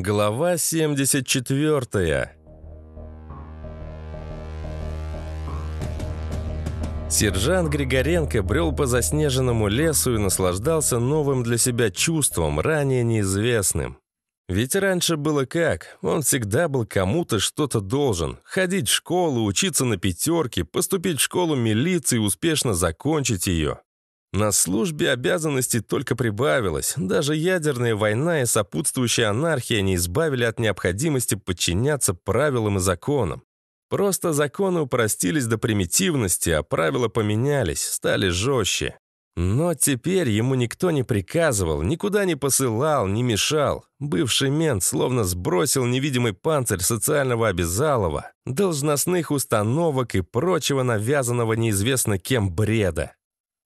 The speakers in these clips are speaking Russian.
Глава 74 Сержант Григоренко брел по заснеженному лесу и наслаждался новым для себя чувством, ранее неизвестным. Ведь раньше было как? Он всегда был кому-то что-то должен. Ходить в школу, учиться на пятерке, поступить в школу милиции и успешно закончить ее. На службе обязанностей только прибавилось. Даже ядерная война и сопутствующая анархия не избавили от необходимости подчиняться правилам и законам. Просто законы упростились до примитивности, а правила поменялись, стали жестче. Но теперь ему никто не приказывал, никуда не посылал, не мешал. Бывший мент словно сбросил невидимый панцирь социального обязалова, должностных установок и прочего навязанного неизвестно кем бреда.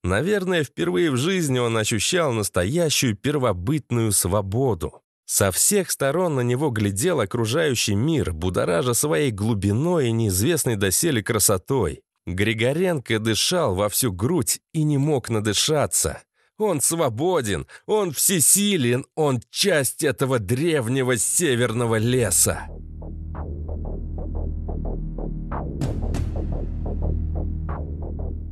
Наверное, впервые в жизни он ощущал настоящую первобытную свободу. Со всех сторон на него глядел окружающий мир, будоража своей глубиной и неизвестной доселе красотой. Григоренко дышал во всю грудь и не мог надышаться. Он свободен, он всесилен, он часть этого древнего северного леса.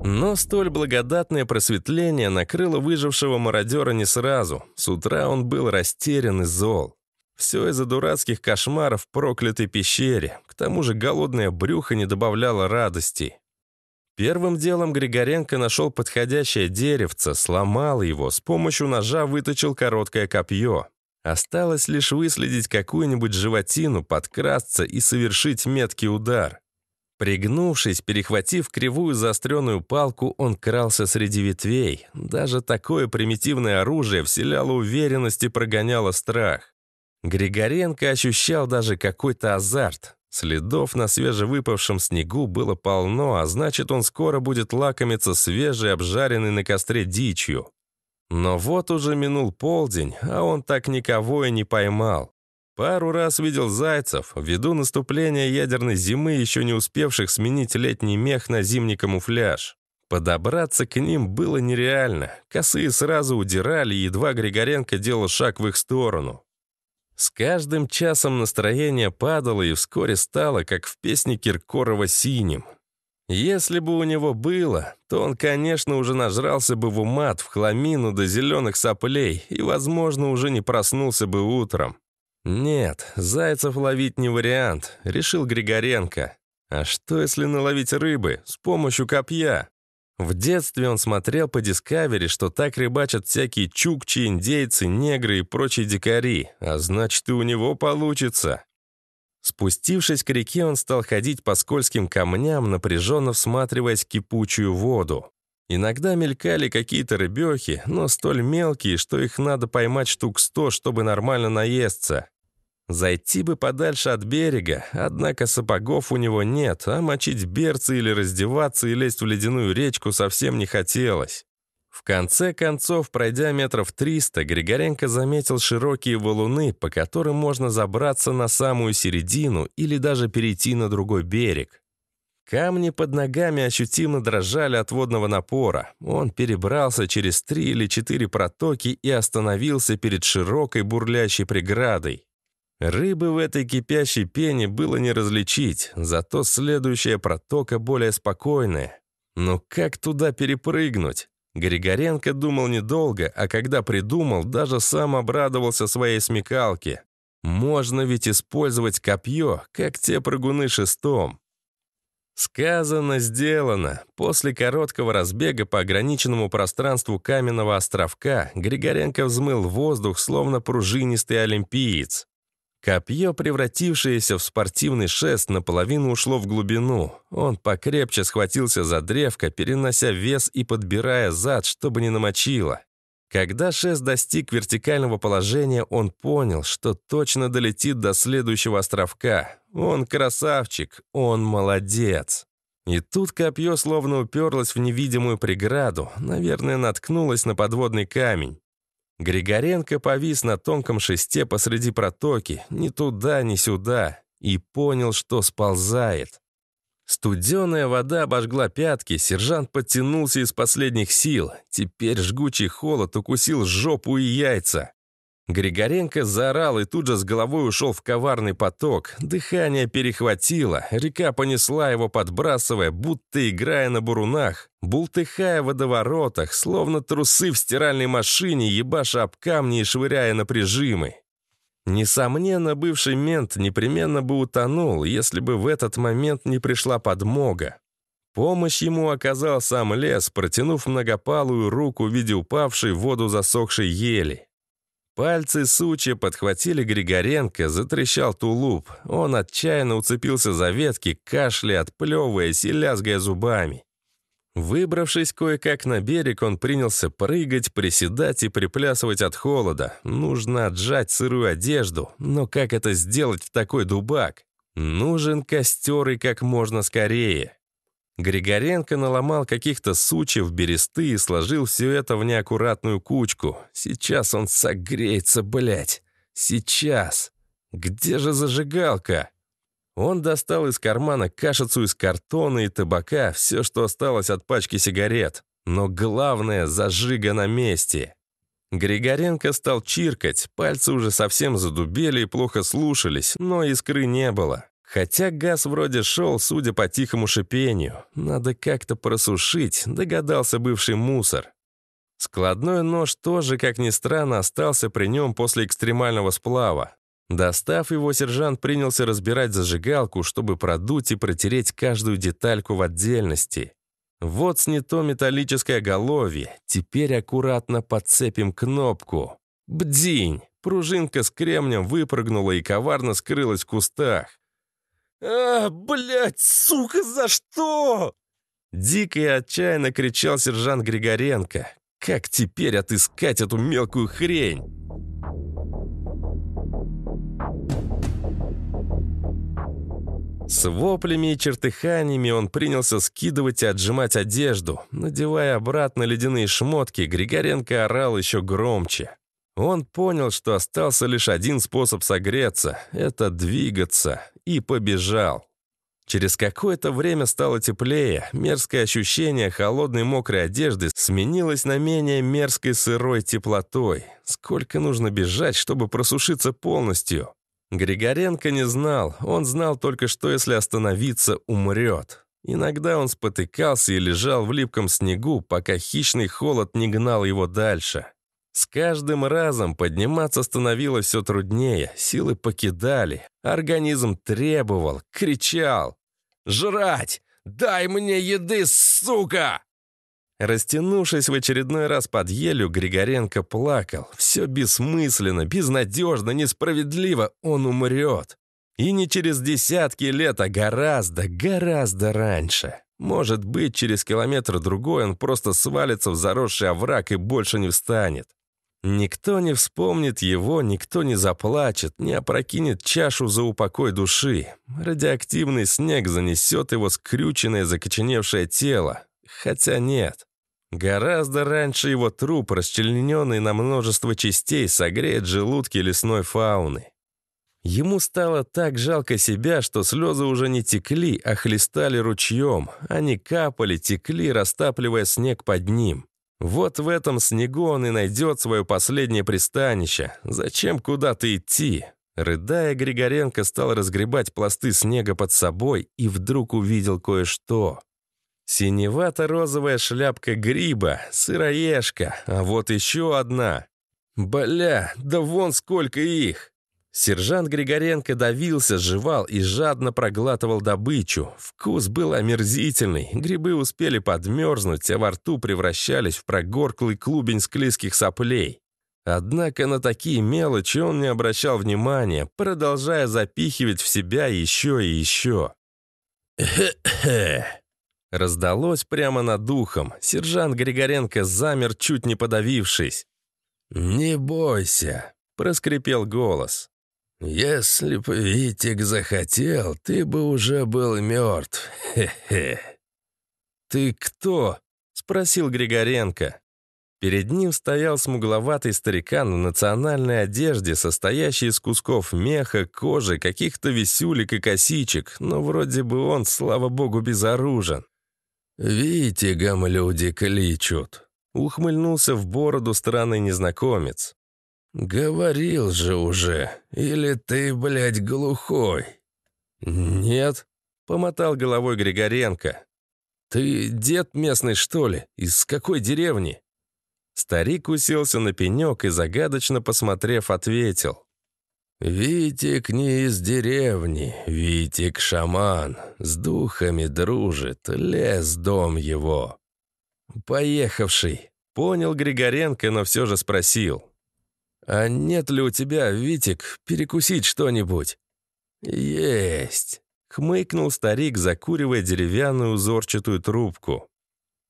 Но столь благодатное просветление накрыло выжившего мародера не сразу. С утра он был растерян и зол. Все из-за дурацких кошмаров в проклятой пещере. К тому же голодное брюхо не добавляло радости. Первым делом Григоренко нашел подходящее деревце, сломал его, с помощью ножа выточил короткое копье. Осталось лишь выследить какую-нибудь животину, подкрасться и совершить меткий удар. Пригнувшись, перехватив кривую заостренную палку, он крался среди ветвей. Даже такое примитивное оружие вселяло уверенность и прогоняло страх. Григоренко ощущал даже какой-то азарт. Следов на свежевыпавшем снегу было полно, а значит, он скоро будет лакомиться свежей, обжаренной на костре дичью. Но вот уже минул полдень, а он так никого и не поймал. Пару раз видел зайцев, ввиду наступления ядерной зимы, еще не успевших сменить летний мех на зимний камуфляж. Подобраться к ним было нереально. Косые сразу удирали, едва Григоренко делал шаг в их сторону. С каждым часом настроение падало и вскоре стало, как в песне Киркорова «Синим». Если бы у него было, то он, конечно, уже нажрался бы в умат, в хламину до зеленых соплей и, возможно, уже не проснулся бы утром. «Нет, зайцев ловить не вариант», — решил Григоренко. «А что, если наловить рыбы с помощью копья?» В детстве он смотрел по Дискавери, что так рыбачат всякие чукчи, индейцы, негры и прочие дикари, а значит и у него получится. Спустившись к реке, он стал ходить по скользким камням, напряженно всматриваясь в кипучую воду. Иногда мелькали какие-то рыбехи, но столь мелкие, что их надо поймать штук сто, чтобы нормально наесться. Зайти бы подальше от берега, однако сапогов у него нет, а мочить берцы или раздеваться и лезть в ледяную речку совсем не хотелось. В конце концов, пройдя метров триста, Григоренко заметил широкие валуны, по которым можно забраться на самую середину или даже перейти на другой берег. Камни под ногами ощутимо дрожали от водного напора. Он перебрался через три или четыре протоки и остановился перед широкой бурлящей преградой. Рыбы в этой кипящей пене было не различить, зато следующая протока более спокойная. Но как туда перепрыгнуть? Григоренко думал недолго, а когда придумал, даже сам обрадовался своей смекалке. Можно ведь использовать копье, как те прыгуны шестом. Сказано, сделано. После короткого разбега по ограниченному пространству каменного островка Григоренко взмыл воздух, словно пружинистый олимпиец. Копье, превратившееся в спортивный шест, наполовину ушло в глубину. Он покрепче схватился за древко, перенося вес и подбирая зад, чтобы не намочило. Когда шест достиг вертикального положения, он понял, что точно долетит до следующего островка. Он красавчик, он молодец. И тут копье словно уперлось в невидимую преграду, наверное, наткнулось на подводный камень. Григоренко повис на тонком шесте посреди протоки, ни туда, ни сюда, и понял, что сползает. Студеная вода обожгла пятки, сержант подтянулся из последних сил. Теперь жгучий холод укусил жопу и яйца. Григоренко заорал и тут же с головой ушел в коварный поток. Дыхание перехватило, река понесла его, подбрасывая, будто играя на бурунах, бултыхая в водоворотах, словно трусы в стиральной машине, ебаша об камни и швыряя на прижимы. Несомненно, бывший мент непременно бы утонул, если бы в этот момент не пришла подмога. Помощь ему оказал сам лес, протянув многопалую руку в виде упавшей в воду засохшей ели. Пальцы сучья подхватили Григоренко, затрещал тулуп. Он отчаянно уцепился за ветки, кашляя, отплевываясь и лязгая зубами. Выбравшись кое-как на берег, он принялся прыгать, приседать и приплясывать от холода. Нужно отжать сырую одежду, но как это сделать в такой дубак? Нужен костер и как можно скорее. Григоренко наломал каких-то сучьев, бересты и сложил все это в неаккуратную кучку. Сейчас он согреется, блядь. Сейчас. Где же зажигалка? Он достал из кармана кашицу из картона и табака, все, что осталось от пачки сигарет. Но главное, зажига на месте. Григоренко стал чиркать, пальцы уже совсем задубели и плохо слушались, но искры не было. Хотя газ вроде шел, судя по тихому шипению. Надо как-то просушить, догадался бывший мусор. Складной нож тоже, как ни странно, остался при нем после экстремального сплава. Достав его, сержант принялся разбирать зажигалку, чтобы продуть и протереть каждую детальку в отдельности. Вот снято металлическое головье. Теперь аккуратно подцепим кнопку. Бдинь! Пружинка с кремнем выпрыгнула и коварно скрылась в кустах. «А, блядь, сука, за что?» Дико и отчаянно кричал сержант Григоренко. «Как теперь отыскать эту мелкую хрень?» С воплями и чертыханиями он принялся скидывать и отжимать одежду. Надевая обратно ледяные шмотки, Григоренко орал еще громче. Он понял, что остался лишь один способ согреться — это двигаться, и побежал. Через какое-то время стало теплее, мерзкое ощущение холодной мокрой одежды сменилось на менее мерзкой сырой теплотой. Сколько нужно бежать, чтобы просушиться полностью? Григоренко не знал, он знал только, что если остановиться, умрет. Иногда он спотыкался и лежал в липком снегу, пока хищный холод не гнал его дальше. С каждым разом подниматься становилось все труднее, силы покидали, организм требовал, кричал. «Жрать! Дай мне еды, сука!» Растянувшись в очередной раз под елю, Григоренко плакал. Все бессмысленно, безнадежно, несправедливо. Он умрет. И не через десятки лет, а гораздо, гораздо раньше. Может быть, через километр-другой он просто свалится в заросший овраг и больше не встанет. Никто не вспомнит его, никто не заплачет, не опрокинет чашу за упокой души. Радиоактивный снег занесет его скрюченное, закоченевшее тело. Хотя нет. Гораздо раньше его труп, расчлененный на множество частей, согреет желудки лесной фауны. Ему стало так жалко себя, что слезы уже не текли, а хлестали ручьем. Они капали, текли, растапливая снег под ним. Вот в этом снегу он и найдет свое последнее пристанище. Зачем куда-то идти? Рыдая, Григоренко стал разгребать пласты снега под собой и вдруг увидел кое-что. Синевато-розовая шляпка гриба, сыроежка, а вот еще одна. Бля, да вон сколько их! Сержант Григоренко давился, жевал и жадно проглатывал добычу. Вкус был омерзительный, грибы успели подмерзнуть, а во рту превращались в прогорклый клубень склизких соплей. Однако на такие мелочи он не обращал внимания, продолжая запихивать в себя еще и еще. «Хе-хе!» Раздалось прямо над духом. Сержант Григоренко замер, чуть не подавившись. «Не бойся», — проскрипел голос. «Если бы Витик захотел, ты бы уже был мертв. Хе-хе». «Ты кто?» — спросил Григоренко. Перед ним стоял смугловатый старикан в национальной одежде, состоящей из кусков меха, кожи, каких-то висюлек и косичек, но вроде бы он, слава богу, безоружен. «Витигом люди кличут», — ухмыльнулся в бороду странный незнакомец. «Говорил же уже. Или ты, блядь, глухой?» «Нет», — помотал головой Григоренко. «Ты дед местный, что ли? Из какой деревни?» Старик уселся на пенек и, загадочно посмотрев, ответил. «Витик не из деревни, Витик шаман, с духами дружит, лес дом его». «Поехавший», — понял Григоренко, но все же спросил. «А нет ли у тебя, Витик, перекусить что-нибудь?» «Есть», — хмыкнул старик, закуривая деревянную узорчатую трубку.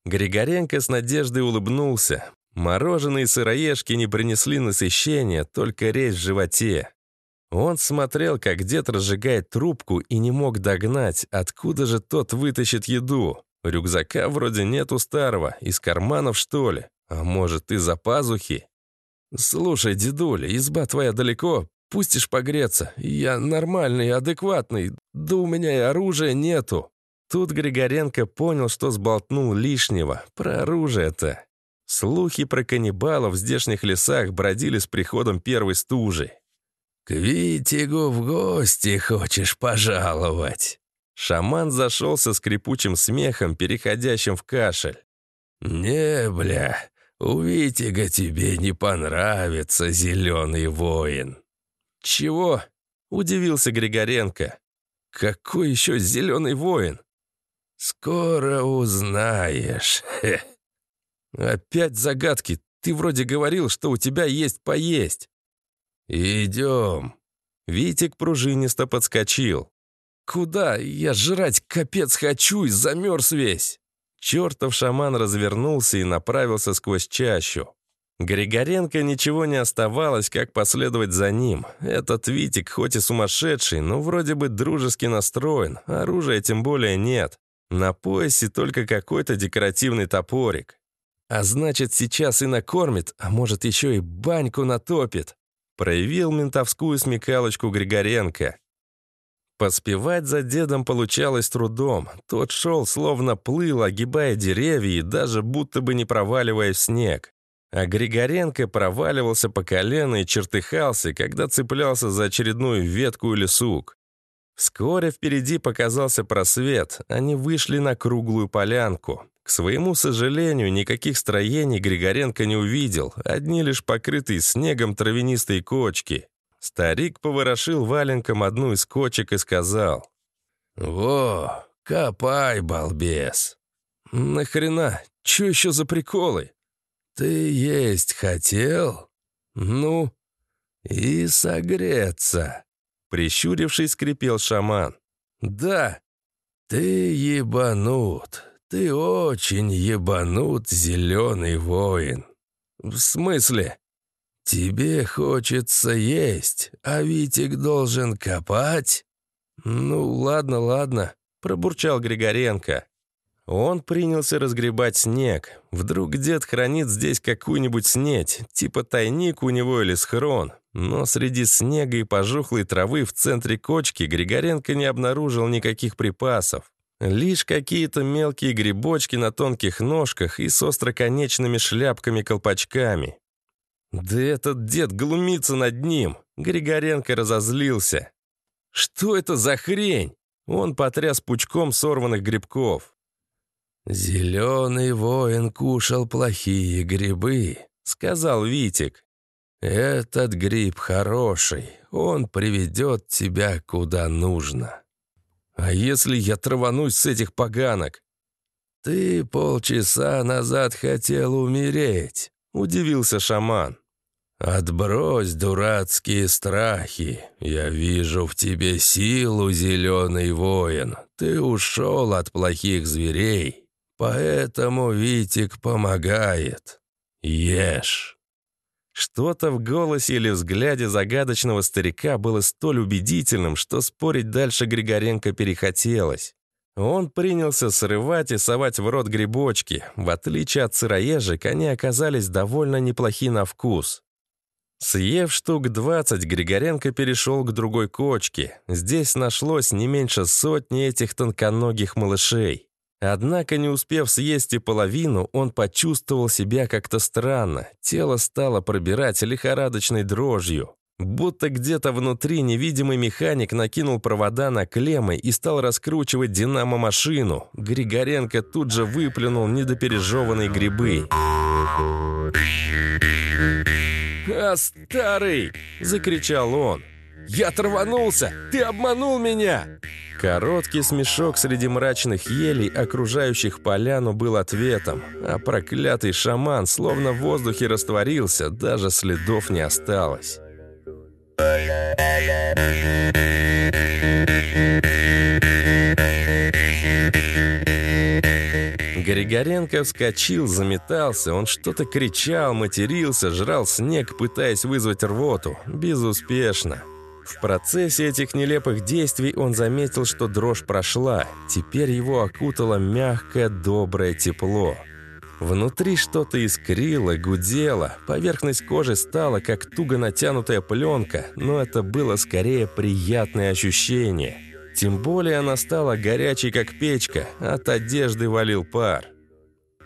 Григоренко с надеждой улыбнулся. Мороженые сыроежки не принесли насыщения, только резь в животе. Он смотрел, как дед разжигает трубку и не мог догнать, откуда же тот вытащит еду. Рюкзака вроде нет у старого, из карманов что ли? А может, из-за пазухи? «Слушай, дедуля, изба твоя далеко, пустишь погреться. Я нормальный, адекватный, да у меня и оружия нету». Тут Григоренко понял, что сболтнул лишнего. Про оружие-то. Слухи про каннибалов в здешних лесах бродили с приходом первой стужи. «К Витигу в гости хочешь пожаловать?» Шаман зашелся скрипучим смехом, переходящим в кашель. «Не, бля, у Витига тебе не понравится, зеленый воин». «Чего?» — удивился Григоренко. «Какой еще зеленый воин?» «Скоро узнаешь. «Опять загадки. Ты вроде говорил, что у тебя есть поесть». «Идем». Витик пружинисто подскочил. «Куда? Я жрать капец хочу и замерз весь!» Чертов шаман развернулся и направился сквозь чащу. Григоренко ничего не оставалось, как последовать за ним. Этот Витик хоть и сумасшедший, но вроде бы дружески настроен, оружия тем более нет. На поясе только какой-то декоративный топорик. А значит, сейчас и накормит, а может, еще и баньку натопит. Проявил ментовскую смекалочку Григоренко. Поспевать за дедом получалось трудом. Тот шел, словно плыл, огибая деревья и даже будто бы не проваливая в снег. А Григоренко проваливался по колено и чертыхался, когда цеплялся за очередную ветку или сук. Вскоре впереди показался просвет, они вышли на круглую полянку. К своему сожалению, никаких строений Григоренко не увидел, одни лишь покрытые снегом травянистые кочки. Старик поворошил валенком одну из кочек и сказал. «Во, копай, балбес!» «Нахрена? Чё еще за приколы?» «Ты есть хотел?» «Ну?» «И согреться!» Прищурившись, скрипел шаман. «Да!» «Ты ебанут!» «Ты очень ебанут, зеленый воин». «В смысле?» «Тебе хочется есть, а Витик должен копать?» «Ну, ладно, ладно», — пробурчал Григоренко. Он принялся разгребать снег. Вдруг дед хранит здесь какую-нибудь снедь, типа тайник у него или схрон. Но среди снега и пожухлой травы в центре кочки Григоренко не обнаружил никаких припасов. Лишь какие-то мелкие грибочки на тонких ножках и с остроконечными шляпками-колпачками. Да этот дед глумится над ним. Григоренко разозлился. Что это за хрень? Он потряс пучком сорванных грибков. «Зеленый воин кушал плохие грибы», — сказал Витик. «Этот гриб хороший, он приведет тебя куда нужно». «А если я траванусь с этих поганок?» «Ты полчаса назад хотел умереть», — удивился шаман. «Отбрось дурацкие страхи. Я вижу в тебе силу, зеленый воин. Ты ушел от плохих зверей, поэтому Витик помогает. Ешь». Что-то в голосе или взгляде загадочного старика было столь убедительным, что спорить дальше Григоренко перехотелось. Он принялся срывать и совать в рот грибочки. В отличие от сыроежек, они оказались довольно неплохи на вкус. Съев штук 20, Григоренко перешел к другой кочке. Здесь нашлось не меньше сотни этих тонконогих малышей. Однако, не успев съесть и половину, он почувствовал себя как-то странно. Тело стало пробирать лихорадочной дрожью. Будто где-то внутри невидимый механик накинул провода на клеммы и стал раскручивать динамо-машину. Григоренко тут же выплюнул недопережеванные грибы. «А, старый!» – закричал он. «Я траванулся! Ты обманул меня!» Короткий смешок среди мрачных елей, окружающих поляну, был ответом, а проклятый шаман словно в воздухе растворился, даже следов не осталось. Григоренко вскочил, заметался, он что-то кричал, матерился, жрал снег, пытаясь вызвать рвоту. Безуспешно. В процессе этих нелепых действий он заметил, что дрожь прошла. Теперь его окутало мягкое, доброе тепло. Внутри что-то искрило, гудело, поверхность кожи стала как туго натянутая пленка, но это было скорее приятное ощущение. Тем более она стала горячей, как печка, от одежды валил пар.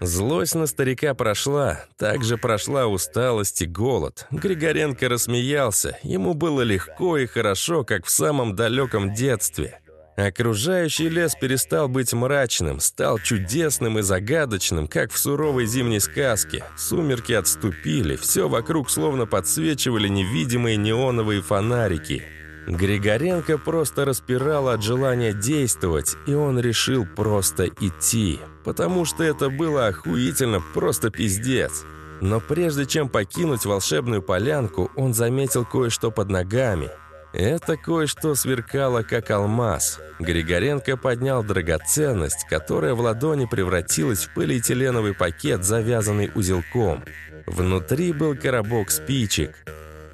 Злость на старика прошла, также прошла усталость и голод. Григоренко рассмеялся, ему было легко и хорошо, как в самом далеком детстве. Окружающий лес перестал быть мрачным, стал чудесным и загадочным, как в суровой зимней сказке. Сумерки отступили, все вокруг словно подсвечивали невидимые неоновые фонарики. Григоренко просто распирал от желания действовать, и он решил просто идти, потому что это было охуительно просто пиздец. Но прежде чем покинуть волшебную полянку, он заметил кое-что под ногами – это кое-что сверкало, как алмаз. Григоренко поднял драгоценность, которая в ладони превратилась в полиэтиленовый пакет, завязанный узелком. Внутри был коробок спичек.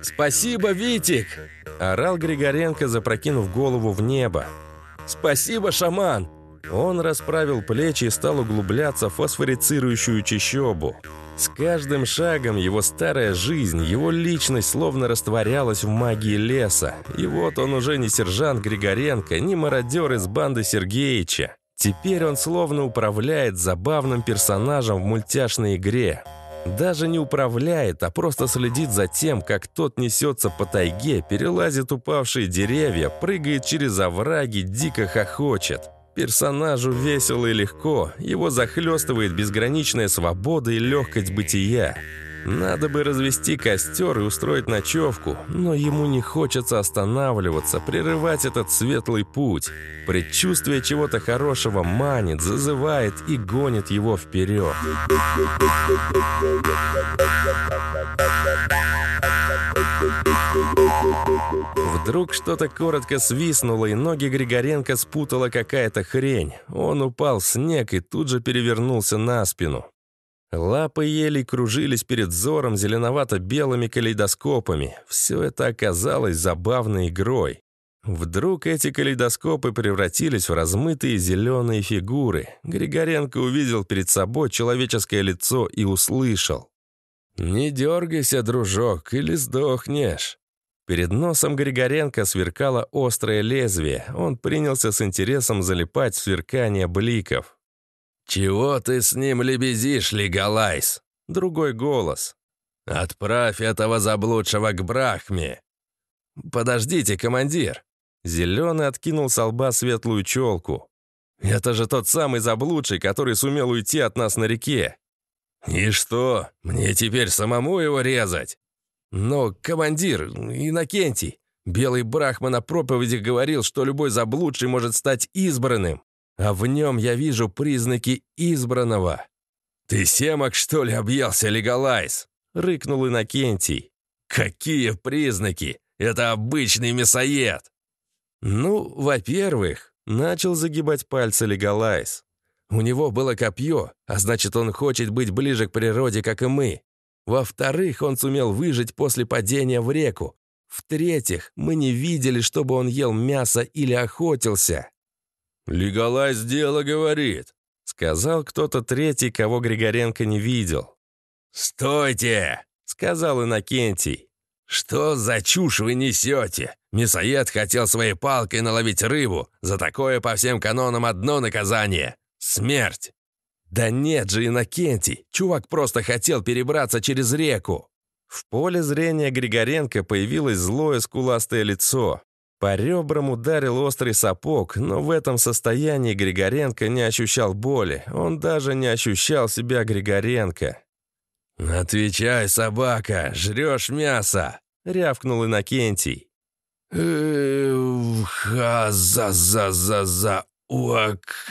«Спасибо, Витик!» – орал Григоренко, запрокинув голову в небо. «Спасибо, шаман!» Он расправил плечи и стал углубляться в фосфорицирующую чащобу. С каждым шагом его старая жизнь, его личность словно растворялась в магии леса. И вот он уже не сержант Григоренко, не мародер из банды Сергеича. Теперь он словно управляет забавным персонажем в мультяшной игре. Даже не управляет, а просто следит за тем, как тот несется по тайге, перелазит упавшие деревья, прыгает через овраги, дико хохочет. Персонажу весело и легко, его захлестывает безграничная свобода и легкость бытия. Надо бы развести костер и устроить ночевку, но ему не хочется останавливаться, прерывать этот светлый путь. Предчувствие чего-то хорошего манит, зазывает и гонит его вперед. Вдруг что-то коротко свистнуло, и ноги Григоренко спутала какая-то хрень. Он упал в снег и тут же перевернулся на спину. Лапы елей кружились перед взором зеленовато-белыми калейдоскопами. Все это оказалось забавной игрой. Вдруг эти калейдоскопы превратились в размытые зеленые фигуры. Григоренко увидел перед собой человеческое лицо и услышал. «Не дергайся, дружок, или сдохнешь». Перед носом Григоренко сверкало острое лезвие. Он принялся с интересом залипать в сверкание бликов. «Чего ты с ним лебезишь, Легалайс?» Другой голос. «Отправь этого заблудшего к Брахме!» «Подождите, командир!» Зеленый откинул с лба светлую челку. «Это же тот самый заблудший, который сумел уйти от нас на реке!» «И что, мне теперь самому его резать?» Но, командир, Иннокентий, белый брахман на проповеди говорил, что любой заблудший может стать избранным, а в нем я вижу признаки избранного. «Ты семок, что ли, объелся, Легалайз?» — рыкнул Иннокентий. «Какие признаки? Это обычный мясоед!» «Ну, во-первых, начал загибать пальцы Легалайз. У него было копье, а значит, он хочет быть ближе к природе, как и мы. Во-вторых, он сумел выжить после падения в реку. В-третьих, мы не видели, чтобы он ел мясо или охотился. «Легалайз дело говорит», — сказал кто-то третий, кого Григоренко не видел. «Стойте!» — сказал Иннокентий. «Что за чушь вы несете? Мясоед хотел своей палкой наловить рыбу. За такое по всем канонам одно наказание — Смерть! Да нет же, Иннокентий! Чувак просто хотел перебраться через реку. В поле зрения Григоренко появилось злое скуластое лицо. По ребрам ударил острый сапог, но в этом состоянии Григоренко не ощущал боли. Он даже не ощущал себя Григоренко. «Отвечай, собака, жрешь мясо!» — рявкнул Иннокентий. «Ха-за-за-за-за! уак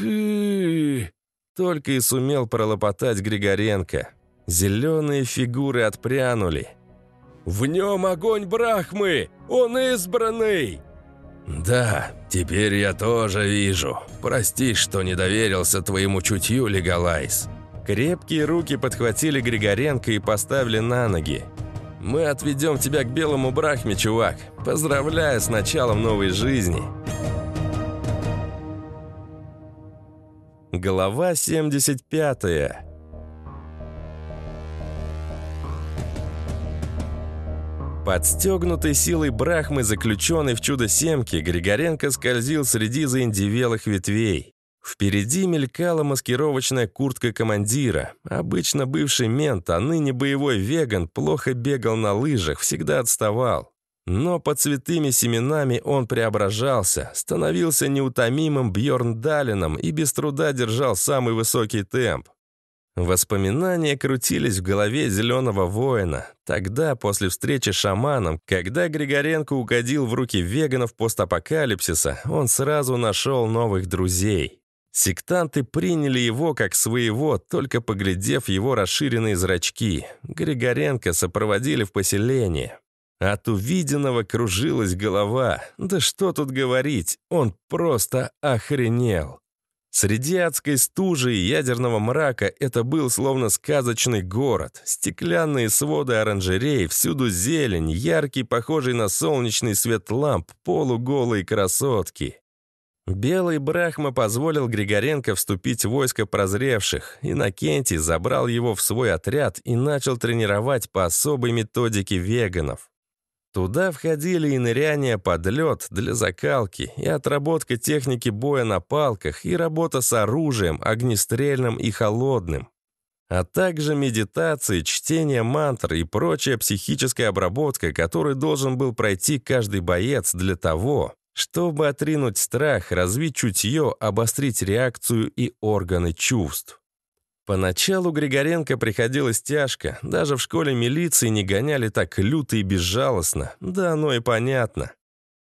Только и сумел пролопотать Григоренко. Зеленые фигуры отпрянули. «В нем огонь Брахмы! Он избранный!» «Да, теперь я тоже вижу. Прости, что не доверился твоему чутью, Легалайс». Крепкие руки подхватили Григоренко и поставили на ноги. «Мы отведем тебя к белому Брахме, чувак. Поздравляю с началом новой жизни». Глава 75 Подстегнутый силой Брахмы, заключенный в чудо-семке, Григоренко скользил среди заиндевелых ветвей. Впереди мелькала маскировочная куртка командира. Обычно бывший мент, а ныне боевой веган, плохо бегал на лыжах, всегда отставал. Но под цветыми семенами он преображался, становился неутомимым Бьорн Далином и без труда держал самый высокий темп. Воспоминания крутились в голове зеленого воина. Тогда, после встречи с шаманом, когда Григоренко угодил в руки веганов постапокалипсиса, он сразу нашел новых друзей. Сектанты приняли его как своего, только поглядев его расширенные зрачки. Григоренко сопроводили в поселение. От увиденного кружилась голова. Да что тут говорить, он просто охренел. Среди адской стужи и ядерного мрака это был словно сказочный город. Стеклянные своды оранжерей, всюду зелень, яркий, похожий на солнечный свет ламп, полуголые красотки. Белый Брахма позволил Григоренко вступить в войско прозревших. Иннокентий забрал его в свой отряд и начал тренировать по особой методике веганов. Туда входили и ныряние под лед для закалки, и отработка техники боя на палках, и работа с оружием, огнестрельным и холодным. А также медитации, чтение мантр и прочая психическая обработка, которую должен был пройти каждый боец для того, чтобы отринуть страх, развить чутье, обострить реакцию и органы чувств. Поначалу Григоренко приходилось тяжко, даже в школе милиции не гоняли так люто и безжалостно, да оно и понятно.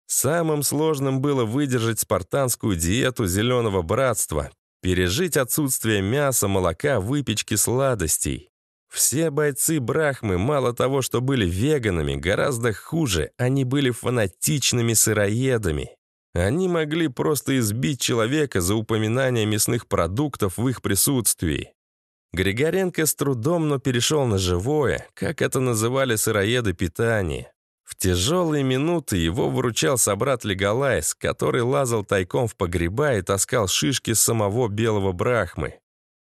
Самым сложным было выдержать спартанскую диету зеленого братства, пережить отсутствие мяса, молока, выпечки, сладостей. Все бойцы Брахмы мало того, что были веганами, гораздо хуже, они были фанатичными сыроедами. Они могли просто избить человека за упоминание мясных продуктов в их присутствии. Григоренко с трудом, но перешел на живое, как это называли сыроеды питание. В тяжелые минуты его выручал собрат Легалайс, который лазал тайком в погреба и таскал шишки самого белого брахмы.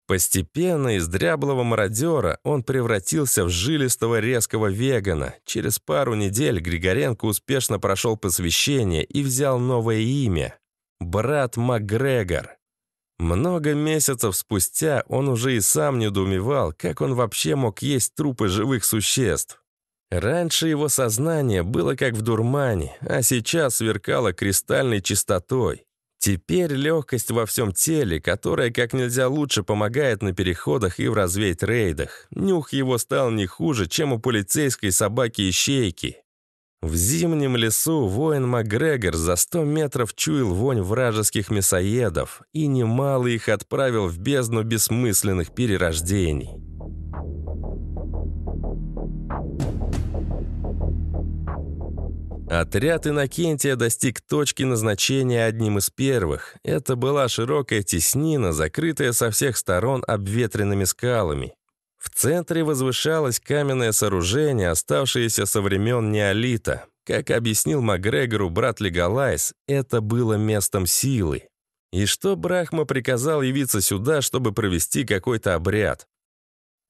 Постепенно из дряблого мародера он превратился в жилистого резкого вегана. Через пару недель Григоренко успешно прошел посвящение и взял новое имя — брат Макгрегор. Много месяцев спустя он уже и сам недоумевал, как он вообще мог есть трупы живых существ. Раньше его сознание было как в дурмане, а сейчас сверкало кристальной чистотой. Теперь легкость во всем теле, которая как нельзя лучше помогает на переходах и в разведь-рейдах. Нюх его стал не хуже, чем у полицейской собаки-ищейки. В зимнем лесу воин Макгрегор за сто метров чуял вонь вражеских мясоедов и немало их отправил в бездну бессмысленных перерождений. Отряд Иннокентия достиг точки назначения одним из первых. Это была широкая теснина, закрытая со всех сторон обветренными скалами. В центре возвышалось каменное сооружение, оставшееся со времен неолита. Как объяснил Макгрегору брат Легалайс, это было местом силы. И что Брахма приказал явиться сюда, чтобы провести какой-то обряд.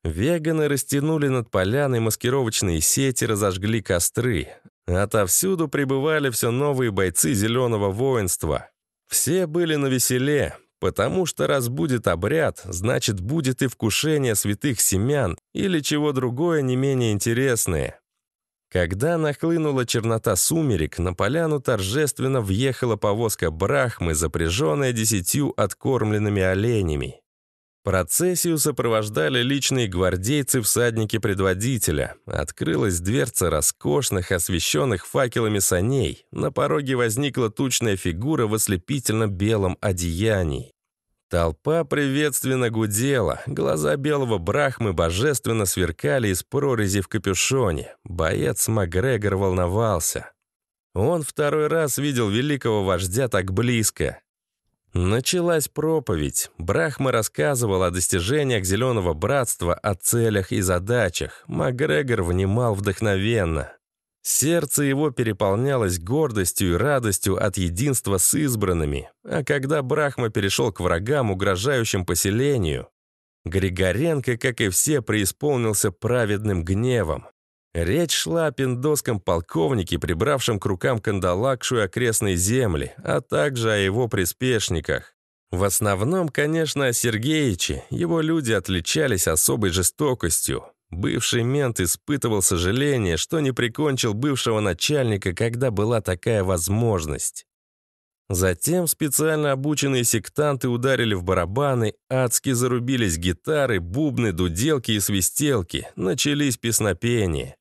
Веганы растянули над поляной маскировочные сети, разожгли костры. Отовсюду прибывали все новые бойцы зеленого воинства. Все были на веселе. Потому что раз будет обряд, значит будет и вкушение святых семян или чего другое не менее интересное. Когда нахлынула чернота сумерек, на поляну торжественно въехала повозка Брахмы, запряженная десятью откормленными оленями. Процессию сопровождали личные гвардейцы всадники предводителя. Открылась дверца роскошных, освещенных факелами саней. На пороге возникла тучная фигура в ослепительно белом одеянии. Толпа приветственно гудела, глаза белого брахмы божественно сверкали из прорези в капюшоне. Боец Макгрегор волновался. Он второй раз видел великого вождя так близко. Началась проповедь. Брахма рассказывал о достижениях Зеленого Братства, о целях и задачах. Макгрегор внимал вдохновенно. Сердце его переполнялось гордостью и радостью от единства с избранными. А когда Брахма перешел к врагам, угрожающим поселению, Григоренко, как и все, преисполнился праведным гневом. Речь шла о пиндосском полковнике, прибравшем к рукам Кандалакшу и окрестные земли, а также о его приспешниках. В основном, конечно, о Сергеиче. Его люди отличались особой жестокостью. Бывший мент испытывал сожаление, что не прикончил бывшего начальника, когда была такая возможность. Затем специально обученные сектанты ударили в барабаны, адски зарубились гитары, бубны, дуделки и свистелки, начались песнопения.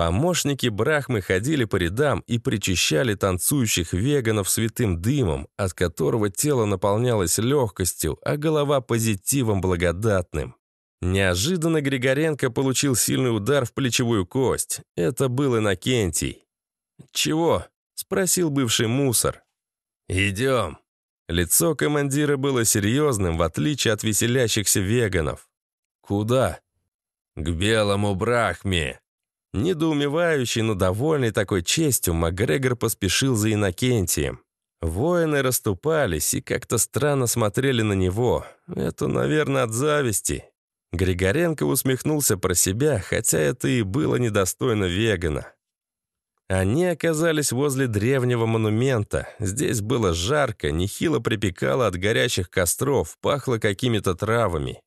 Помощники Брахмы ходили по рядам и причащали танцующих веганов святым дымом, от которого тело наполнялось легкостью, а голова позитивом благодатным. Неожиданно Григоренко получил сильный удар в плечевую кость. Это был Иннокентий. «Чего?» — спросил бывший мусор. «Идем». Лицо командира было серьезным, в отличие от веселящихся веганов. «Куда?» «К белому Брахме», Недоумевающий, но довольный такой честью, Макгрегор поспешил за Иннокентием. Воины расступались и как-то странно смотрели на него. Это, наверное, от зависти. Григоренко усмехнулся про себя, хотя это и было недостойно вегана. Они оказались возле древнего монумента. Здесь было жарко, нехило припекало от горящих костров, пахло какими-то травами.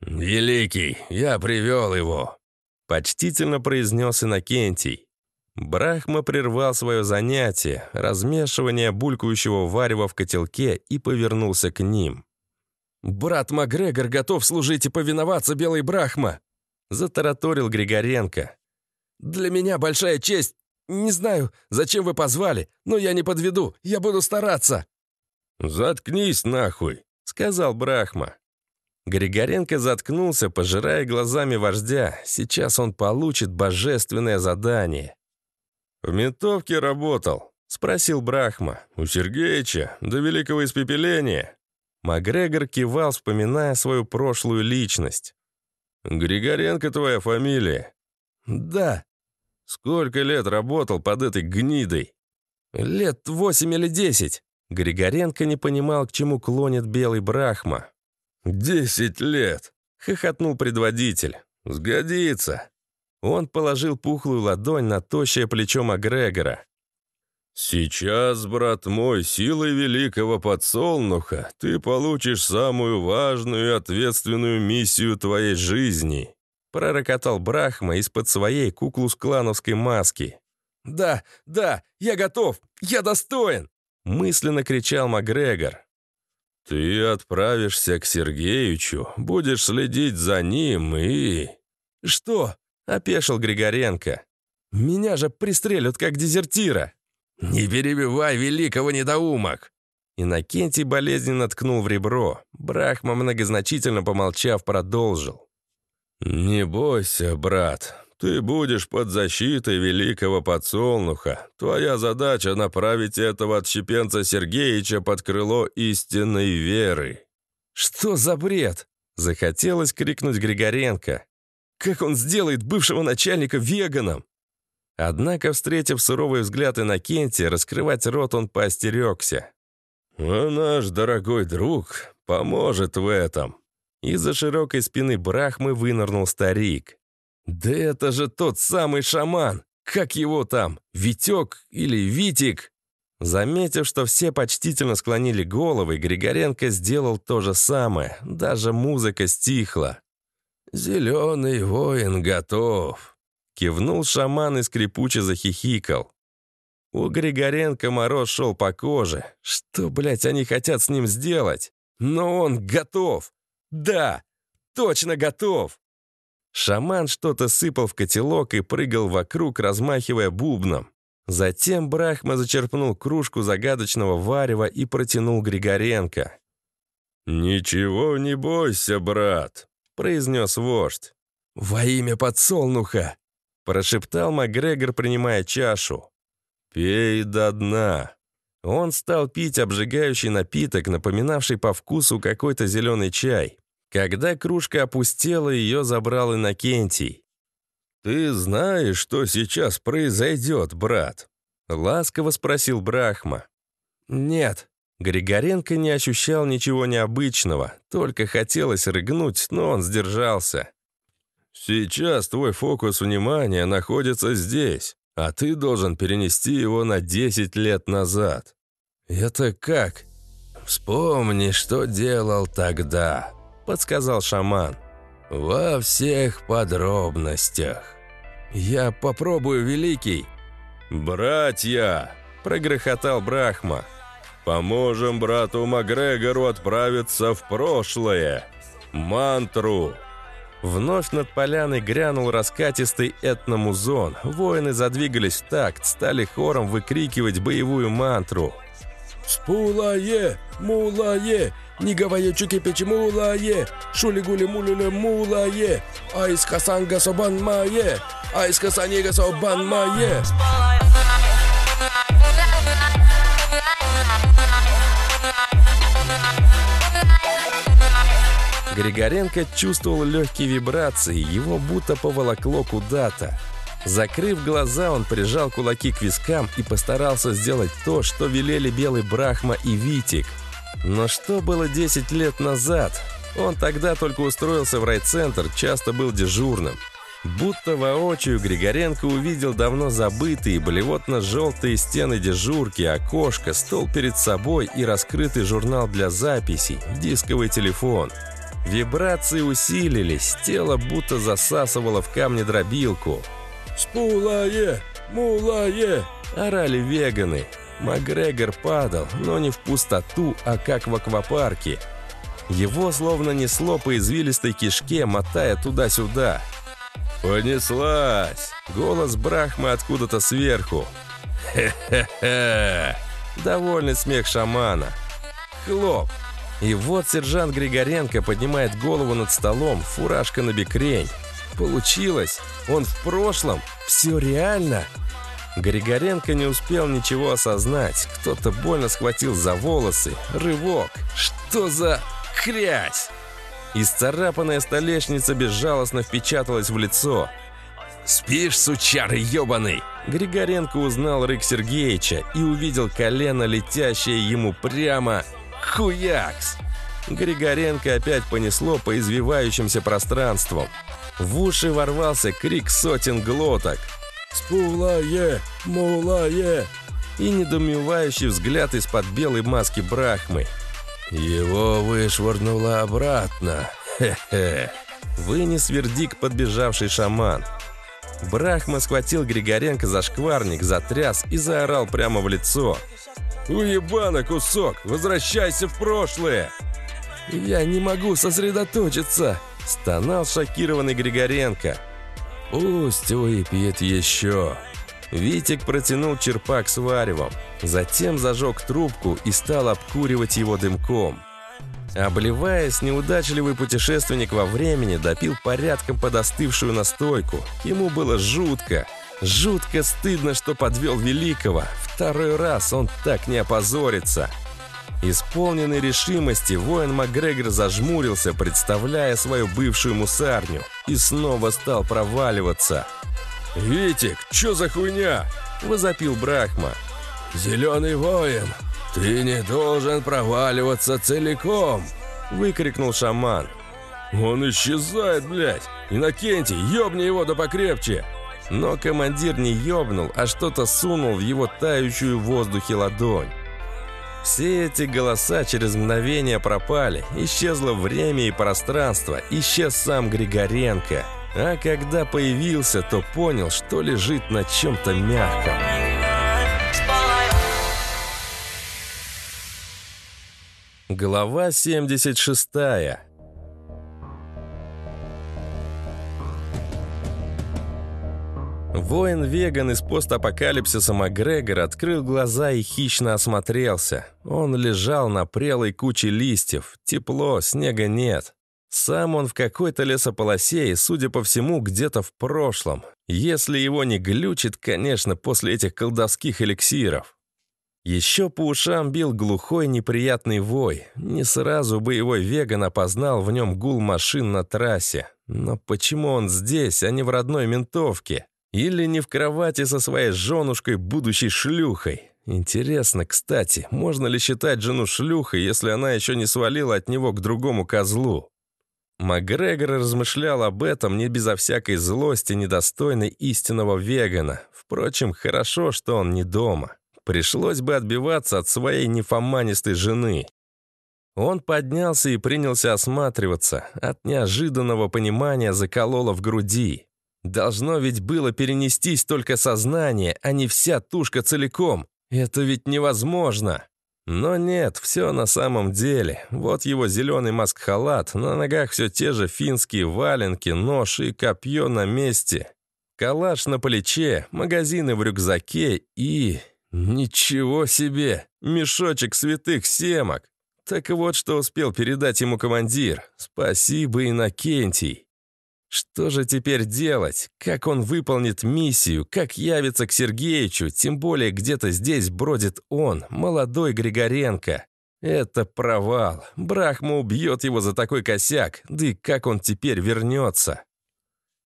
«Великий, я привел его», Почтительно произнес Иннокентий. Брахма прервал свое занятие, размешивание булькающего варева в котелке и повернулся к ним. «Брат Макгрегор готов служить и повиноваться, Белый Брахма!» Затараторил Григоренко. «Для меня большая честь. Не знаю, зачем вы позвали, но я не подведу, я буду стараться». «Заткнись нахуй», — сказал Брахма. Григоренко заткнулся, пожирая глазами вождя. Сейчас он получит божественное задание. «В ментовке работал», — спросил Брахма. «У Сергеича до великого испепеления». Макгрегор кивал, вспоминая свою прошлую личность. «Григоренко твоя фамилия?» «Да». «Сколько лет работал под этой гнидой?» «Лет восемь или десять». Григоренко не понимал, к чему клонит белый Брахма. «Десять лет!» — хохотнул предводитель. «Сгодится!» Он положил пухлую ладонь на тощее плечо Макгрегора. «Сейчас, брат мой, силой великого подсолнуха ты получишь самую важную и ответственную миссию твоей жизни», пророкотал Брахма из-под своей куклус-клановской маски. «Да, да, я готов, я достоин!» мысленно кричал Макгрегор. «Ты отправишься к Сергеичу, будешь следить за ним и...» «Что?» — опешил Григоренко. «Меня же пристрелят как дезертира!» «Не перебивай великого недоумок!» Иннокентий болезненно ткнул в ребро. Брахма, многозначительно помолчав, продолжил. «Не бойся, брат. Ты будешь под защитой великого подсолнуха. Твоя задача — направить этого отщепенца Сергеича под крыло истинной веры». «Что за бред?» — захотелось крикнуть Григоренко. «Как он сделает бывшего начальника веганом?» Однако, встретив суровый взгляд Иннокентия, раскрывать рот он поостерегся. «А наш дорогой друг поможет в этом». Из-за широкой спины Брахмы вынырнул старик. «Да это же тот самый шаман! Как его там? Витек или Витик?» Заметив, что все почтительно склонили головы, Григоренко сделал то же самое. Даже музыка стихла. «Зеленый воин готов», — кивнул шаман и скрипуче захихикал. У Григоренко мороз шел по коже. Что, блядь, они хотят с ним сделать? Но он готов. Да, точно готов. Шаман что-то сыпал в котелок и прыгал вокруг, размахивая бубном. Затем Брахма зачерпнул кружку загадочного варева и протянул Григоренко. «Ничего не бойся, брат», — произнес вождь. «Во имя подсолнуха!» — прошептал Макгрегор, принимая чашу. «Пей до дна». Он стал пить обжигающий напиток, напоминавший по вкусу какой-то зеленый чай. Когда кружка опустела, ее забрал Иннокентий. «Ты знаешь, что сейчас произойдет, брат?» — ласково спросил Брахма. «Нет». Григоренко не ощущал ничего необычного, только хотелось рыгнуть, но он сдержался. «Сейчас твой фокус внимания находится здесь а ты должен перенести его на 10 лет назад. Это как? Вспомни, что делал тогда, подсказал шаман. Во всех подробностях. Я попробую, великий. Братья, прогрохотал Брахма. Поможем брату Макгрегору отправиться в прошлое. Мантру Вновь над поляной грянул раскатистый этномузон. Воины задвигались в такт, стали хором выкрикивать боевую мантру. «Спулае! Мулае! Ниговае чукипечи мулае! Шулигули мулюле мулае! Айс хасанга собан мае! Айс хасанига собан мае!» Григоренко чувствовал легкие вибрации, его будто поволокло куда-то. Закрыв глаза, он прижал кулаки к вискам и постарался сделать то, что велели Белый Брахма и Витик. Но что было 10 лет назад? Он тогда только устроился в райцентр, часто был дежурным. Будто воочию Григоренко увидел давно забытые блевотно-желтые стены дежурки, окошко, стол перед собой и раскрытый журнал для записей, дисковый телефон – Вибрации усилились, тело будто засасывало в камне дробилку. «Спулае! Мулае!» – орали веганы. Макгрегор падал, но не в пустоту, а как в аквапарке. Его словно несло по извилистой кишке, мотая туда-сюда. «Понеслась!» – голос Брахмы откуда-то сверху. «Хе-хе-хе!» – довольный смех шамана. «Хлоп!» И вот сержант Григоренко поднимает голову над столом, фуражка на бекрень. Получилось! Он в прошлом! Все реально! Григоренко не успел ничего осознать. Кто-то больно схватил за волосы. Рывок. Что за хрясь? Исцарапанная столешница безжалостно впечаталась в лицо. «Спишь, сучары ебаный!» Григоренко узнал Рык Сергеевича и увидел колено, летящее ему прямо Хуякс! Григоренко опять понесло по извивающимся пространствам. В уши ворвался крик сотен глоток. «Спулае! Мулае!» И недоумевающий взгляд из-под белой маски Брахмы. «Его вышвырнуло обратно! Хе-хе!» Вынес вердик подбежавший шаман. Брахма схватил Григоренко за шкварник, затряс и заорал прямо в лицо. «Уебана, кусок! Возвращайся в прошлое!» «Я не могу сосредоточиться!» – стонал шокированный Григоренко. «Пусть выпьет еще!» Витик протянул черпак с варевом, затем зажег трубку и стал обкуривать его дымком. Обливаясь, неудачливый путешественник во времени допил порядком подостывшую настойку. Ему было жутко. Жутко стыдно, что подвел Великого. Второй раз он так не опозорится. Исполненный решимости, воин Макгрегор зажмурился, представляя свою бывшую мусарню, и снова стал проваливаться. «Витик, чё за хуйня?» – возопил Брахма. «Зеленый воин, ты не должен проваливаться целиком!» – выкрикнул шаман. «Он исчезает, блядь! Иннокентий, ёбни его да покрепче!» Но командир не ёбнул, а что-то сунул в его тающую в воздухе ладонь. Все эти голоса через мгновение пропали, исчезло время и пространство, исчез сам Григоренко. А когда появился, то понял, что лежит на чем-то мягком. Глава 76 Воин-веган из постапокалипсиса Макгрегор открыл глаза и хищно осмотрелся. Он лежал на прелой куче листьев. Тепло, снега нет. Сам он в какой-то лесополосе и, судя по всему, где-то в прошлом. Если его не глючит, конечно, после этих колдовских эликсиров. Еще по ушам бил глухой неприятный вой. Не сразу боевой веган опознал в нем гул машин на трассе. Но почему он здесь, а не в родной ментовке? Или не в кровати со своей женушкой, будущей шлюхой. Интересно, кстати, можно ли считать жену шлюхой, если она еще не свалила от него к другому козлу? Макгрегор размышлял об этом не безо всякой злости, недостойной истинного вегана. Впрочем, хорошо, что он не дома. Пришлось бы отбиваться от своей нефоманистой жены. Он поднялся и принялся осматриваться. От неожиданного понимания закололо в груди. Должно ведь было перенестись только сознание, а не вся тушка целиком. Это ведь невозможно. Но нет, все на самом деле. Вот его зеленый маск-халат, на ногах все те же финские валенки, нож и копье на месте. Калаш на плече, магазины в рюкзаке и... Ничего себе! Мешочек святых семок! Так вот, что успел передать ему командир. Спасибо, Иннокентий. Что же теперь делать? Как он выполнит миссию? Как явится к Сергеичу? Тем более где-то здесь бродит он, молодой Григоренко. Это провал. Брахма убьет его за такой косяк. Да и как он теперь вернется?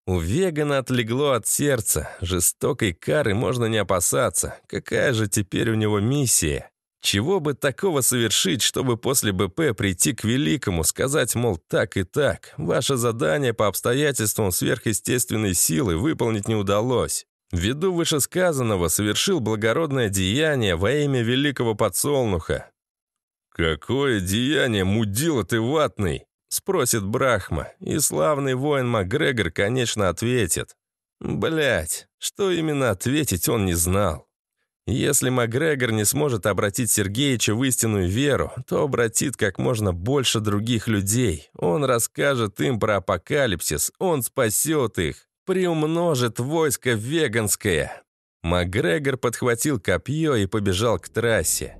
У Вегана отлегло от сердца. Жестокой кары можно не опасаться. Какая же теперь у него миссия? Чего бы такого совершить, чтобы после БП прийти к великому, сказать, мол, так и так, ваше задание по обстоятельствам сверхъестественной силы выполнить не удалось. Ввиду вышесказанного совершил благородное деяние во имя великого подсолнуха. «Какое деяние, мудила ты ватный?» — спросит Брахма, и славный воин Макгрегор, конечно, ответит. Блять, что именно ответить он не знал. Если Макгрегор не сможет обратить Сергеича в истинную веру, то обратит как можно больше других людей. Он расскажет им про апокалипсис, он спасет их, приумножит войско веганское. Макгрегор подхватил копье и побежал к трассе.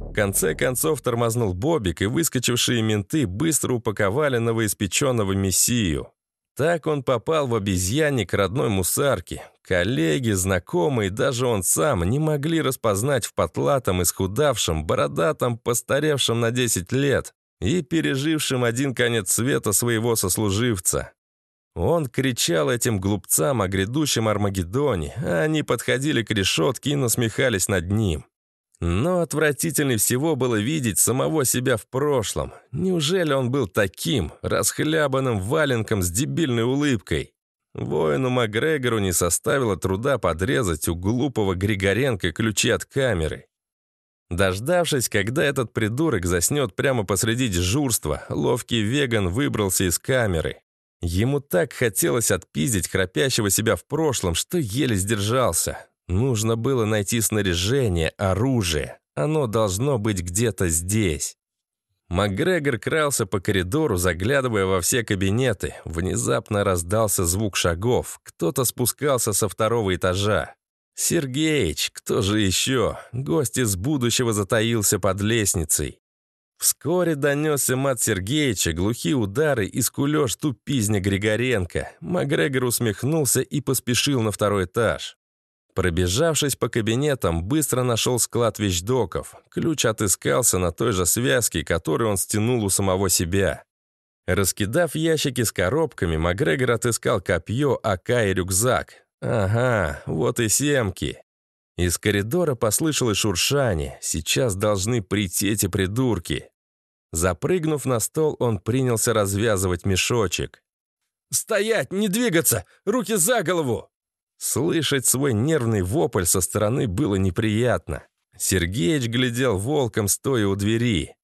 В конце концов тормознул Бобик, и выскочившие менты быстро упаковали новоиспеченного мессию. Так он попал в обезьянник родной мусарки. Коллеги, знакомые, даже он сам не могли распознать в потлатом, исхудавшем, бородатом, постаревшем на 10 лет и пережившем один конец света своего сослуживца. Он кричал этим глупцам о грядущем Армагеддоне, а они подходили к решетке и насмехались над ним. Но отвратительней всего было видеть самого себя в прошлом. Неужели он был таким, расхлябанным валенком с дебильной улыбкой? Воину Макгрегору не составило труда подрезать у глупого Григоренко ключи от камеры. Дождавшись, когда этот придурок заснет прямо посреди дежурства, ловкий веган выбрался из камеры. Ему так хотелось отпиздить храпящего себя в прошлом, что еле сдержался. Нужно было найти снаряжение, оружие. Оно должно быть где-то здесь. Макгрегор крался по коридору, заглядывая во все кабинеты. Внезапно раздался звук шагов. Кто-то спускался со второго этажа. «Сергеич, кто же еще? Гость из будущего затаился под лестницей». Вскоре донесся мат Сергеича, глухие удары и скулеж тупизня Григоренко. Макгрегор усмехнулся и поспешил на второй этаж. Пробежавшись по кабинетам, быстро нашел склад вещдоков. Ключ отыскался на той же связке, которую он стянул у самого себя. Раскидав ящики с коробками, Макгрегор отыскал копье, АК и рюкзак. Ага, вот и семки. Из коридора послышалось шуршание. Сейчас должны прийти эти придурки. Запрыгнув на стол, он принялся развязывать мешочек. «Стоять! Не двигаться! Руки за голову!» Слышать свой нервный вопль со стороны было неприятно. Сергеич глядел волком, стоя у двери.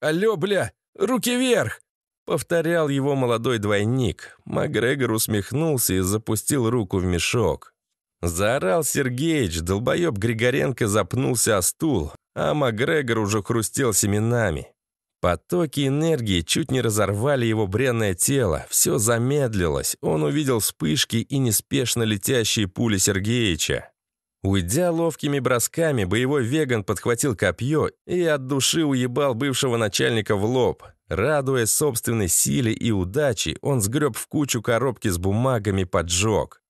«Алло, бля! Руки вверх!» Повторял его молодой двойник. Макгрегор усмехнулся и запустил руку в мешок. Заорал Сергеич, долбоеб Григоренко запнулся о стул, а Макгрегор уже хрустел семенами. Потоки энергии чуть не разорвали его бренное тело, все замедлилось, он увидел вспышки и неспешно летящие пули Сергеича. Уйдя ловкими бросками, боевой веган подхватил копье и от души уебал бывшего начальника в лоб. Радуясь собственной силе и удаче, он сгреб в кучу коробки с бумагами поджег.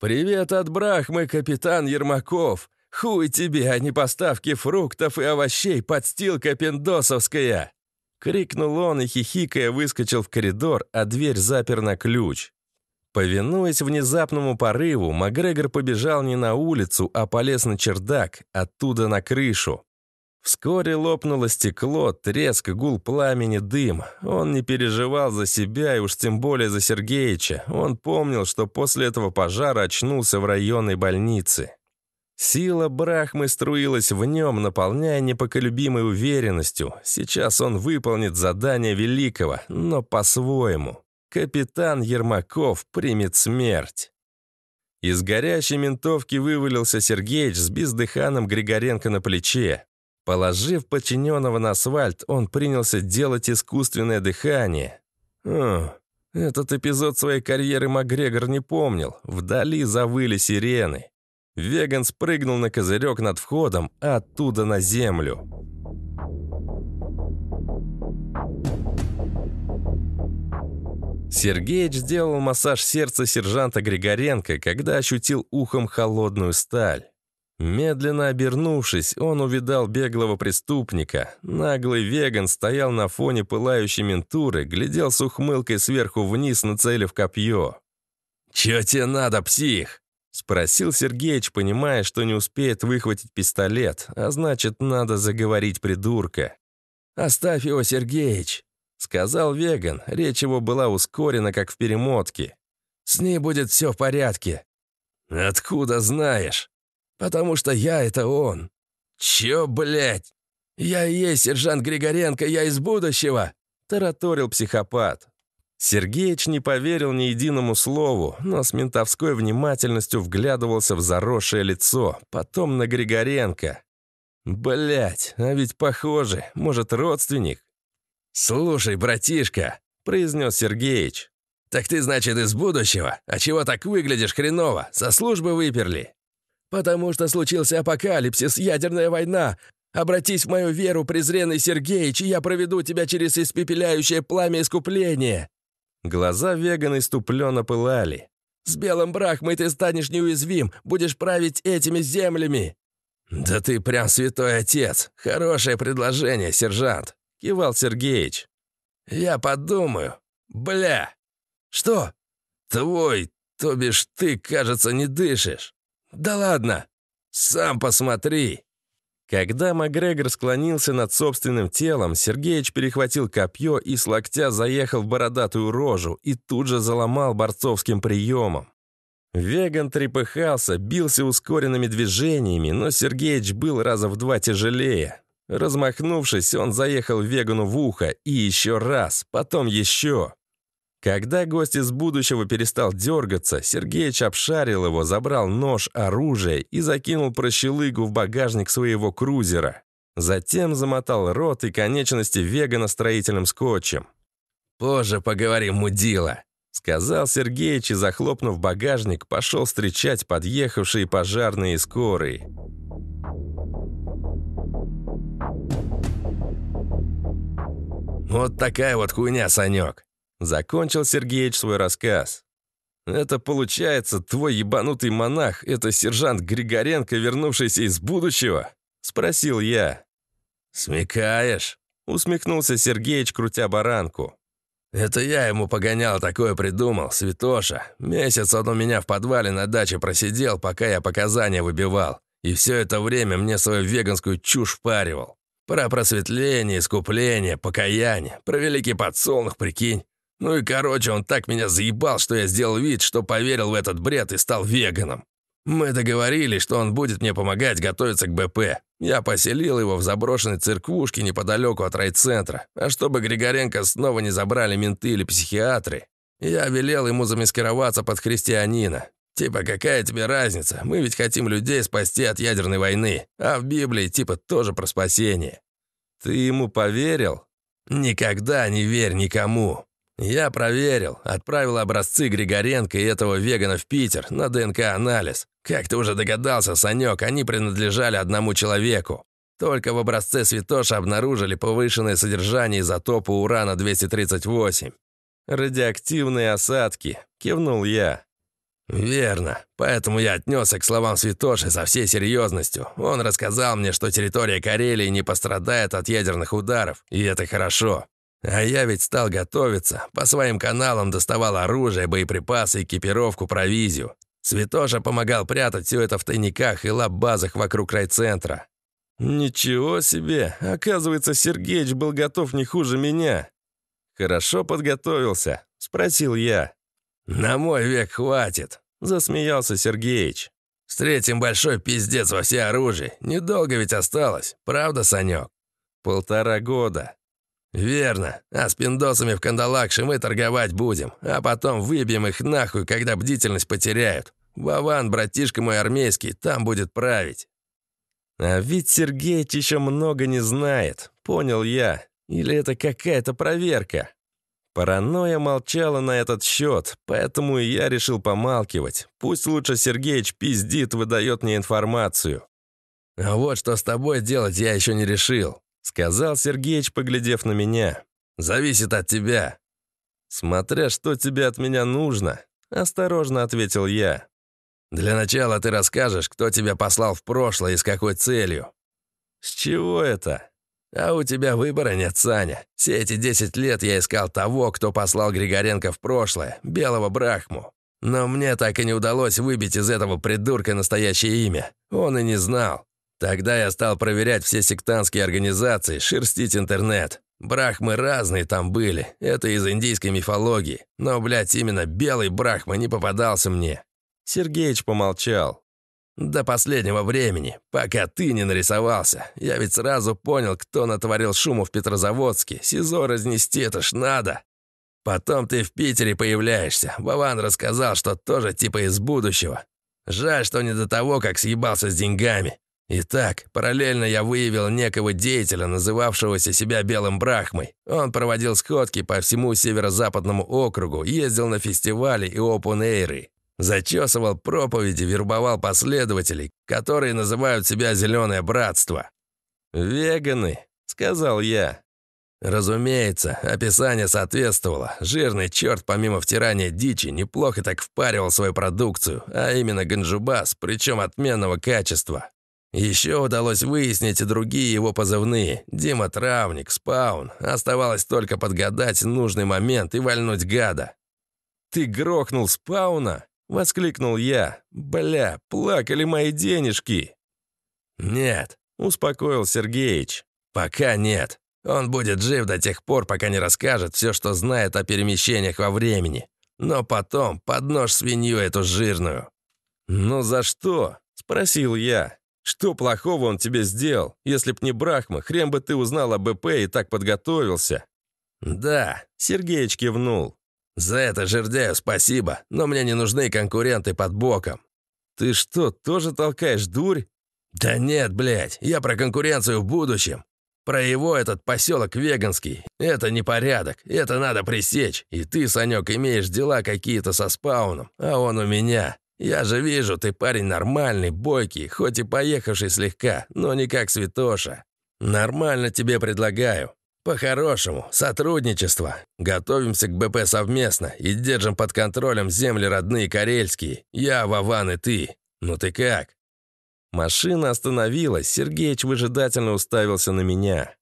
«Привет от Брахмы, капитан Ермаков! Хуй тебе, а не поставки фруктов и овощей, подстилка пиндосовская!» Крикнул он и, хихикая, выскочил в коридор, а дверь запер на ключ. Повинуясь внезапному порыву, Макгрегор побежал не на улицу, а полез на чердак, оттуда на крышу. Вскоре лопнуло стекло, треск, гул пламени, дым. Он не переживал за себя и уж тем более за Сергеича. Он помнил, что после этого пожара очнулся в районной больнице. Сила Брахмы струилась в нем, наполняя непоколебимой уверенностью. Сейчас он выполнит задание Великого, но по-своему. Капитан Ермаков примет смерть. Из горящей ментовки вывалился Сергеич с бездыханным Григоренко на плече. Положив подчиненного на асфальт, он принялся делать искусственное дыхание. О, этот эпизод своей карьеры Макгрегор не помнил. Вдали завыли сирены. Веган спрыгнул на козырек над входом, а оттуда на землю. Сергеич сделал массаж сердца сержанта Григоренко, когда ощутил ухом холодную сталь. Медленно обернувшись, он увидал беглого преступника. Наглый веган стоял на фоне пылающей ментуры, глядел с ухмылкой сверху вниз, нацелив копье. «Чё тебе надо, псих?» Спросил Сергеич, понимая, что не успеет выхватить пистолет, а значит, надо заговорить придурка. «Оставь его, Сергеич», — сказал Веган. Речь его была ускорена, как в перемотке. «С ней будет все в порядке». «Откуда знаешь?» «Потому что я — это он». «Чё, блядь?» «Я и есть сержант Григоренко, я из будущего», — тараторил психопат. Сергеич не поверил ни единому слову, но с ментовской внимательностью вглядывался в заросшее лицо, потом на Григоренко. Блять, а ведь похоже, может, родственник? «Слушай, братишка», — произнес Сергеич, «так ты, значит, из будущего? А чего так выглядишь хреново? Со службы выперли?» «Потому что случился апокалипсис, ядерная война. Обратись в мою веру, презренный Сергеич, и я проведу тебя через испепеляющее пламя искупления. Глаза вегана иступленно пылали. «С белым брахмой ты станешь неуязвим, будешь править этими землями!» «Да ты прям святой отец! Хорошее предложение, сержант!» — кивал Сергеич. «Я подумаю. Бля!» «Что?» «Твой, то бишь ты, кажется, не дышишь». «Да ладно! Сам посмотри!» Когда Макгрегор склонился над собственным телом, Сергеич перехватил копье и с локтя заехал в бородатую рожу и тут же заломал борцовским приемом. Веган трепыхался, бился ускоренными движениями, но Сергеич был раза в два тяжелее. Размахнувшись, он заехал Вегану в ухо и еще раз, потом еще. Когда гость из будущего перестал дергаться, Сергеич обшарил его, забрал нож, оружие и закинул прощелыгу в багажник своего крузера. Затем замотал рот и конечности вегана строительным скотчем. «Позже поговорим, мудила», — сказал Сергеич и, захлопнув багажник, пошел встречать подъехавшие пожарные скорые. «Вот такая вот хуйня, Санек», Закончил Сергеич свой рассказ. «Это получается, твой ебанутый монах — это сержант Григоренко, вернувшийся из будущего?» — спросил я. «Смекаешь?» — усмехнулся Сергеич, крутя баранку. «Это я ему погонял, такое придумал, святоша. Месяц он у меня в подвале на даче просидел, пока я показания выбивал. И все это время мне свою веганскую чушь впаривал. Про просветление, искупление, покаяние, про великий подсолнух, прикинь. Ну и короче, он так меня заебал, что я сделал вид, что поверил в этот бред и стал веганом. Мы договорились, что он будет мне помогать готовиться к БП. Я поселил его в заброшенной церквушке неподалеку от райцентра. А чтобы Григоренко снова не забрали менты или психиатры, я велел ему замаскироваться под христианина. Типа, какая тебе разница? Мы ведь хотим людей спасти от ядерной войны. А в Библии типа тоже про спасение. Ты ему поверил? Никогда не верь никому. Я проверил, отправил образцы Григоренко и этого вегана в Питер на ДНК-анализ. Как ты уже догадался, Санек, они принадлежали одному человеку. Только в образце Святоша обнаружили повышенное содержание изотопа урана-238. «Радиоактивные осадки», — кивнул я. «Верно. Поэтому я отнесся к словам Святоши со всей серьезностью. Он рассказал мне, что территория Карелии не пострадает от ядерных ударов, и это хорошо. А я ведь стал готовиться. По своим каналам доставал оружие, боеприпасы, экипировку, провизию. Святоша помогал прятать все это в тайниках и лаб-базах вокруг райцентра. «Ничего себе! Оказывается, Сергеич был готов не хуже меня!» «Хорошо подготовился?» — спросил я. «На мой век хватит!» — засмеялся Сергеич. «Встретим большой пиздец во все оружие. Недолго ведь осталось. Правда, Санек?» «Полтора года», «Верно. А с пиндосами в кандалакше мы торговать будем, а потом выбьем их нахуй, когда бдительность потеряют. Вован, братишка мой армейский, там будет править». «А ведь Сергеич еще много не знает, понял я. Или это какая-то проверка?» Паранойя молчала на этот счет, поэтому и я решил помалкивать. Пусть лучше Сергеич пиздит, выдает мне информацию. «А вот что с тобой делать я еще не решил. Сказал Сергеич, поглядев на меня. «Зависит от тебя». «Смотря что тебе от меня нужно», — осторожно ответил я. «Для начала ты расскажешь, кто тебя послал в прошлое и с какой целью». «С чего это?» «А у тебя выбора нет, Саня. Все эти десять лет я искал того, кто послал Григоренко в прошлое, белого Брахму. Но мне так и не удалось выбить из этого придурка настоящее имя. Он и не знал. Тогда я стал проверять все сектантские организации, шерстить интернет. Брахмы разные там были, это из индийской мифологии. Но, блядь, именно белый брахма не попадался мне». Сергеич помолчал. «До последнего времени, пока ты не нарисовался. Я ведь сразу понял, кто натворил шуму в Петрозаводске. СИЗО разнести это ж надо. Потом ты в Питере появляешься. Вован рассказал, что тоже типа из будущего. Жаль, что не до того, как съебался с деньгами. Итак, параллельно я выявил некого деятеля, называвшегося себя Белым Брахмой. Он проводил сходки по всему северо-западному округу, ездил на фестивали и опен-эйры. Зачесывал проповеди, вербовал последователей, которые называют себя «Зеленое братство». «Веганы», — сказал я. Разумеется, описание соответствовало. Жирный черт, помимо втирания дичи, неплохо так впаривал свою продукцию, а именно ганджубас, причем отменного качества. Еще удалось выяснить и другие его позывные. Дима Травник, Спаун. Оставалось только подгадать нужный момент и вальнуть гада. «Ты грохнул Спауна?» — воскликнул я. «Бля, плакали мои денежки!» «Нет», — успокоил Сергеич. «Пока нет. Он будет жив до тех пор, пока не расскажет все, что знает о перемещениях во времени. Но потом под нож свинью эту жирную». «Ну за что?» — спросил я. Что плохого он тебе сделал? Если б не Брахма, хрен бы ты узнал о БП и так подготовился». «Да», — Сергеич кивнул. «За это жердяю спасибо, но мне не нужны конкуренты под боком». «Ты что, тоже толкаешь дурь?» «Да нет, блядь, я про конкуренцию в будущем. Про его этот поселок веганский. Это непорядок, это надо пресечь. И ты, Санек, имеешь дела какие-то со спауном, а он у меня. Я же вижу, ты парень нормальный, бойкий, хоть и поехавший слегка, но не как святоша. Нормально тебе предлагаю. По-хорошему, сотрудничество. Готовимся к БП совместно и держим под контролем земли родные карельские. Я, Вован и ты. Ну ты как?» Машина остановилась, Сергеич выжидательно уставился на меня.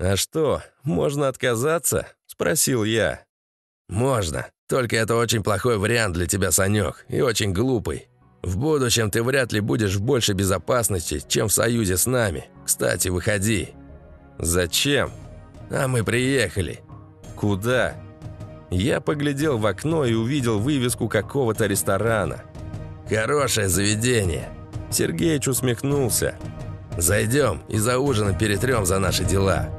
«А что, можно отказаться?» — спросил я. «Можно. Только это очень плохой вариант для тебя, Санёк, и очень глупый. В будущем ты вряд ли будешь в большей безопасности, чем в союзе с нами. Кстати, выходи». «Зачем?» «А мы приехали». «Куда?» Я поглядел в окно и увидел вывеску какого-то ресторана. «Хорошее заведение». Сергеич усмехнулся. «Зайдем и за ужином перетрем за наши дела».